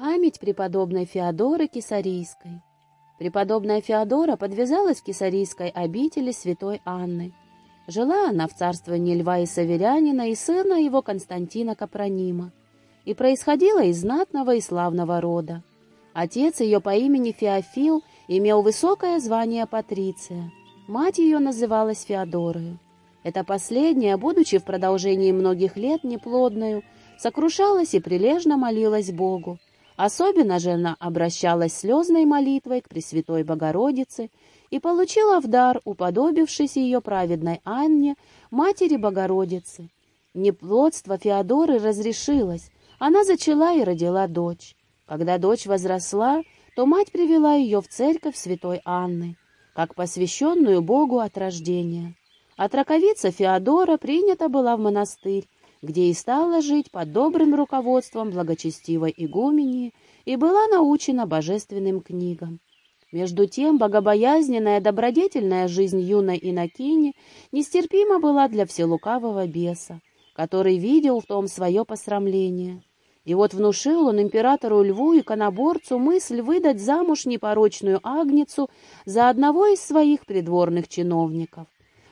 Память преподобной Феодоры Кисарийской. Преподобная Феодора подвязалась в Кисарийской обители святой Анны. Жила она в царствовании Льва и Саверянина и сына его Константина Капронима, и происходила из знатного и славного рода. Отец ее по имени Феофил имел высокое звание патриция. Мать ее называлась Феодорою. Эта последняя, будучи в продолжении многих лет неплодною, сокрушалась и прилежно молилась Богу, Особенно же она обращалась слезной молитвой к Пресвятой Богородице и получила в дар, уподобившись ее праведной Анне, матери Богородицы. Неплодство Феодоры разрешилось, она зачала и родила дочь. Когда дочь возросла, то мать привела ее в церковь святой Анны, как посвященную Богу от рождения. От раковица Феодора принята была в монастырь, где и стала жить под добрым руководством благочестивой игумени и была научена божественным книгам. Между тем, богобоязненная, добродетельная жизнь юной Инокини нестерпима была для вселукавого беса, который видел в том свое посрамление. И вот внушил он императору Льву и коноборцу мысль выдать замуж непорочную Агницу за одного из своих придворных чиновников.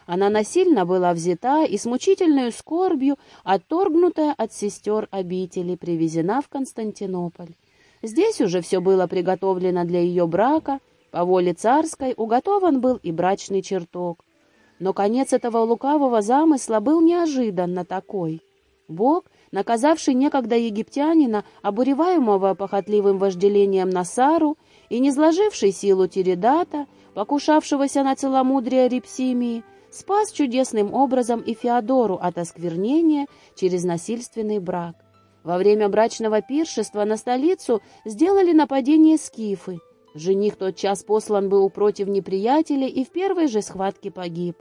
Она насильно была взята и с мучительной скорбью, отторгнутая от сестер обители, привезена в Константинополь. Здесь уже все было приготовлено для ее брака, по воле царской уготован был и брачный чертог. Но конец этого лукавого замысла был неожиданно такой. Бог, наказавший некогда египтянина, обуреваемого похотливым вожделением Насару, и не сложивший силу Тиридата, покушавшегося на целомудрие Репсимии, спас чудесным образом и Феодору от осквернения через насильственный брак. Во время брачного пиршества на столицу сделали нападение скифы. Жених тот час послан был против неприятеля и в первой же схватке погиб.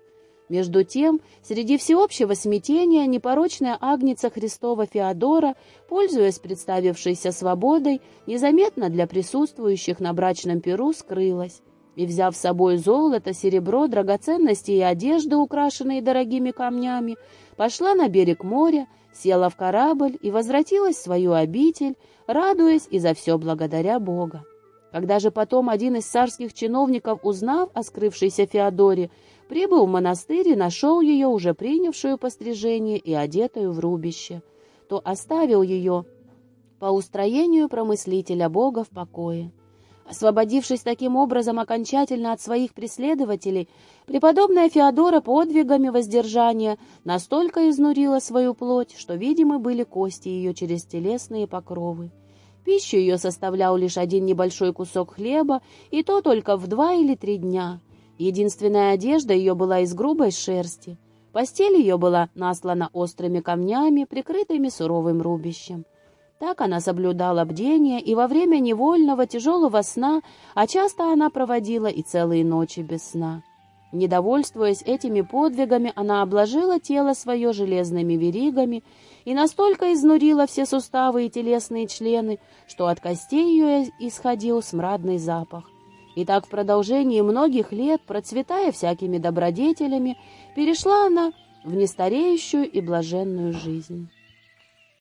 Между тем, среди всеобщего смятения непорочная агница Христова Феодора, пользуясь представившейся свободой, незаметно для присутствующих на брачном пиру скрылась и, взяв с собой золото, серебро, драгоценности и одежды, украшенные дорогими камнями, пошла на берег моря, села в корабль и возвратилась в свою обитель, радуясь и за все благодаря Бога. Когда же потом один из царских чиновников, узнав о скрывшейся Феодоре, прибыл в монастырь и нашел ее, уже принявшую пострижение и одетую в рубище, то оставил ее по устроению промыслителя Бога в покое. Освободившись таким образом окончательно от своих преследователей, преподобная Феодора подвигами воздержания настолько изнурила свою плоть, что видимы были кости ее через телесные покровы. Пищу ее составлял лишь один небольшой кусок хлеба, и то только в два или три дня. Единственная одежда ее была из грубой шерсти. Постель ее была наслана острыми камнями, прикрытыми суровым рубищем. Так она соблюдала бдение и во время невольного тяжелого сна, а часто она проводила и целые ночи без сна. Недовольствуясь этими подвигами, она обложила тело свое железными веригами и настолько изнурила все суставы и телесные члены, что от костей ее исходил смрадный запах. И так в продолжении многих лет, процветая всякими добродетелями, перешла она в нестареющую и блаженную жизнь.